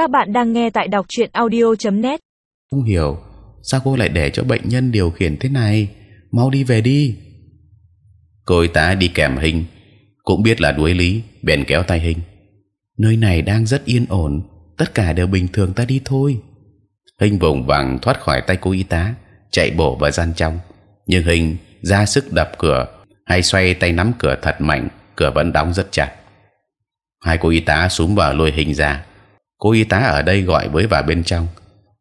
Các bạn đang nghe tại đọc truyện audio.net. Không hiểu sao cô lại để cho bệnh nhân điều khiển thế này. Mau đi về đi. Cô y tá đi kèm hình cũng biết là đuối lý, bèn kéo tay hình. Nơi này đang rất yên ổn, tất cả đều bình thường, ta đi thôi. Hình vùng vằng thoát khỏi tay cô y tá, chạy bộ vào gian trong. Nhưng hình ra sức đập cửa hay xoay tay nắm cửa thật mạnh, cửa vẫn đóng rất chặt. Hai cô y tá xuống vào lôi hình ra. Cô y tá ở đây gọi với vào bên trong.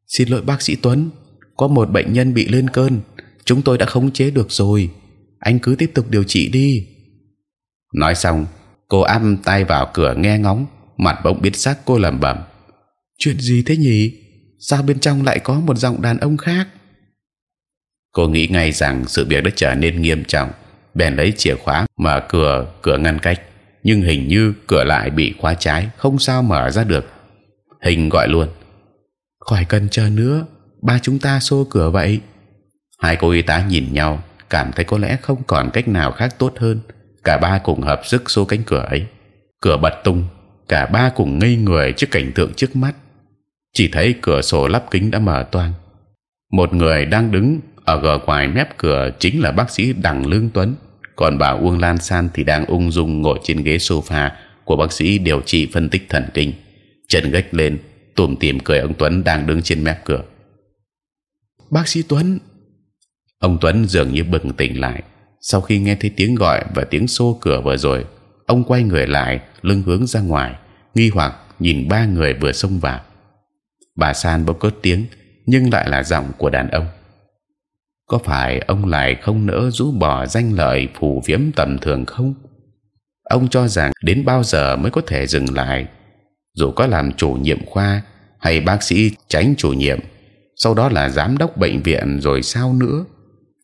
Xin lỗi bác sĩ Tuấn, có một bệnh nhân bị lên cơn, chúng tôi đã khống chế được rồi. Anh cứ tiếp tục điều trị đi. Nói xong, cô áp tay vào cửa nghe ngóng, mặt bỗng biến sắc. Cô lẩm bẩm: chuyện gì thế nhỉ? Sao bên trong lại có một giọng đàn ông khác? Cô nghĩ ngay rằng sự việc đã trở nên nghiêm trọng, bèn lấy chìa khóa mở cửa cửa ngăn cách, nhưng hình như cửa lại bị khóa trái, không sao mở ra được. Hình gọi luôn: khỏi cần chờ nữa, ba chúng ta xô cửa vậy. Hai cô y tá nhìn nhau, cảm thấy có lẽ không còn cách nào khác tốt hơn. Cả ba cùng hợp sức xô cánh cửa ấy, cửa bật tung. Cả ba cùng ngây người trước cảnh tượng trước mắt. Chỉ thấy cửa sổ lắp kính đã mở toang. Một người đang đứng ở gờ ngoài mép cửa chính là bác sĩ đặng lương tuấn còn bà uông lan san thì đang ung dung ngồi trên ghế sofa của bác sĩ điều trị phân tích thần kinh chân gách lên tủm tỉm cười ông tuấn đang đứng trên mép cửa. Bác sĩ tuấn. Ông tuấn dường như bừng tỉnh lại. Sau khi nghe thấy tiếng gọi và tiếng xô cửa vừa rồi ông quay người lại lưng hướng ra ngoài nghi hoặc nhìn ba người vừa xông vào. Bà san bỗng cất tiếng nhưng lại là giọng của đàn ông. Có phải ông lại không nỡ rũ bỏ danh lợi phù phiếm tầm thường không? Ông cho rằng đến bao giờ mới có thể dừng lại dù có làm chủ nhiệm khoa hay bác sĩ tránh chủ nhiệm, sau đó là giám đốc bệnh viện rồi sao nữa.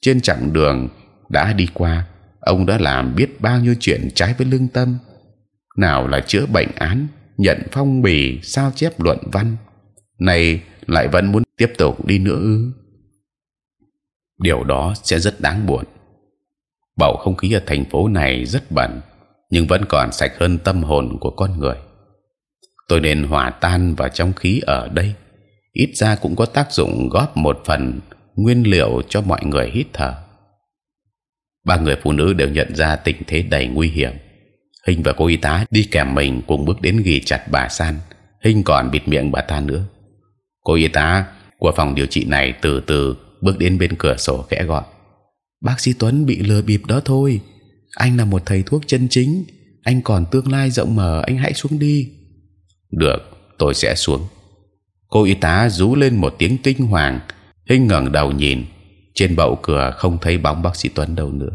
Trên chặng đường đã đi qua, ông đã làm biết bao nhiêu chuyện trái với lương tâm. Nào là chữa bệnh án, nhận phong bì, sao chép luận văn này lại vẫn muốn tiếp tục đi nữa ư? Điều đó sẽ rất đáng buồn. Bầu không khí ở thành phố này rất bẩn nhưng vẫn còn sạch hơn tâm hồn của con người tôi nên hòa tan vào trong khí ở đây. Ít ra cũng có tác dụng góp một phần nguyên liệu cho mọi người hít thở. Ba người phụ nữ đều nhận ra tình thế đầy nguy hiểm. Hình và cô y tá đi kèm mình cùng bước đến ghi chặt bà san. Hình còn bịt miệng bà ta nữa. Cô y tá của phòng điều trị này từ từ bước đến bên cửa sổ khẽ gọi. Bác sĩ Tuấn bị lừa bịp đó thôi. Anh là một thầy thuốc chân chính. Anh còn tương lai rộng mở, anh hãy xuống đi được tôi sẽ xuống cô y tá rú lên một tiếng kinh hoàng hình ngẩng đầu nhìn trên bậu cửa không thấy bóng bác sĩ Tuấn đâu nữa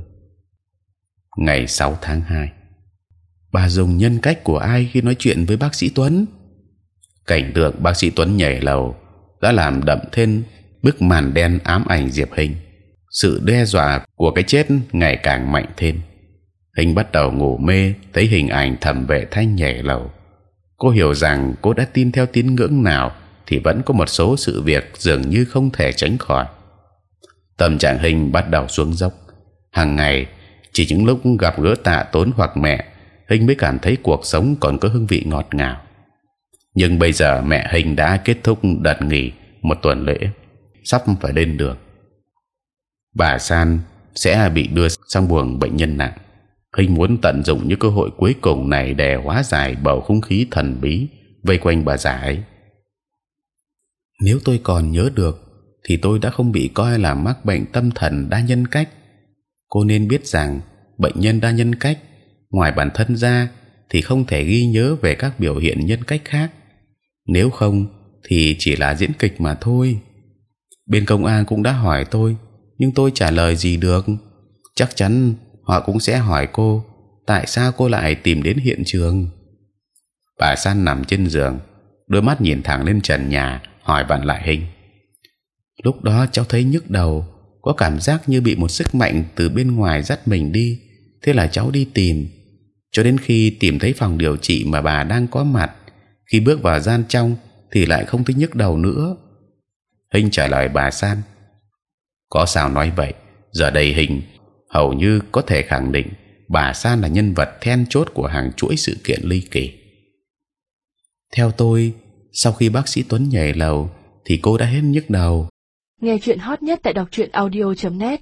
ngày 6 tháng 2 bà dùng nhân cách của ai khi nói chuyện với bác sĩ Tuấn cảnh tượng bác sĩ Tuấn nhảy lầu đã làm đậm thêm bức màn đen ám ảnh Diệp Hình. Sự đe dọa của cái chết ngày càng mạnh thêm. Hình bắt đầu ngủ mê, thấy hình ảnh thẩm vệ thanh nhảy lầu. Cô hiểu rằng cô đã tin theo tín ngưỡng nào thì vẫn có một số sự việc dường như không thể tránh khỏi. Tâm trạng hình bắt đầu xuống dốc. Hàng ngày chỉ những lúc gặp gỡ tạ tốn hoặc mẹ, hình mới cảm thấy cuộc sống còn có hương vị ngọt ngào. Nhưng bây giờ mẹ hình đã kết thúc đợt nghỉ một tuần lễ sắp phải lên đường bà san sẽ bị đưa sang buồng bệnh nhân nặng hình muốn tận dụng những cơ hội cuối cùng này để hóa giải bầu không khí thần bí vây quanh bà già ấy. Nếu tôi còn nhớ được, thì tôi đã không bị coi là mắc bệnh tâm thần đa nhân cách. Cô nên biết rằng, bệnh nhân đa nhân cách, ngoài bản thân ra, thì không thể ghi nhớ về các biểu hiện nhân cách khác. Nếu không, thì chỉ là diễn kịch mà thôi. Bên công an cũng đã hỏi tôi, nhưng tôi trả lời gì được? Chắc chắn họ cũng sẽ hỏi cô, tại sao cô lại tìm đến hiện trường bà san nằm trên giường, đôi mắt nhìn thẳng lên trần nhà, hỏi bạn lại hình lúc đó cháu thấy nhức đầu, có cảm giác như bị một sức mạnh từ bên ngoài dắt mình đi, thế là cháu đi tìm cho đến khi tìm thấy phòng điều trị mà bà đang có mặt, khi bước vào gian trong thì lại không thấy nhức đầu nữa Hình trả lời bà San. Có sao nói vậy? Giờ đây Hình hầu như có thể khẳng định bà San là nhân vật then chốt của hàng chuỗi sự kiện ly kỳ. Theo tôi, sau khi bác sĩ Tuấn nhảy lầu thì cô đã hết nhức đầu. Nghe chuyện hot nhất tại đọc truyện audio.net